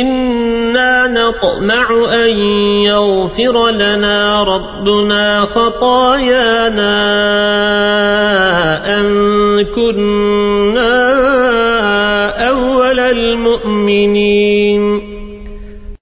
إنا نطمع أن يغفر لنا ربنا خطايانا أن كنا أولى المؤمنين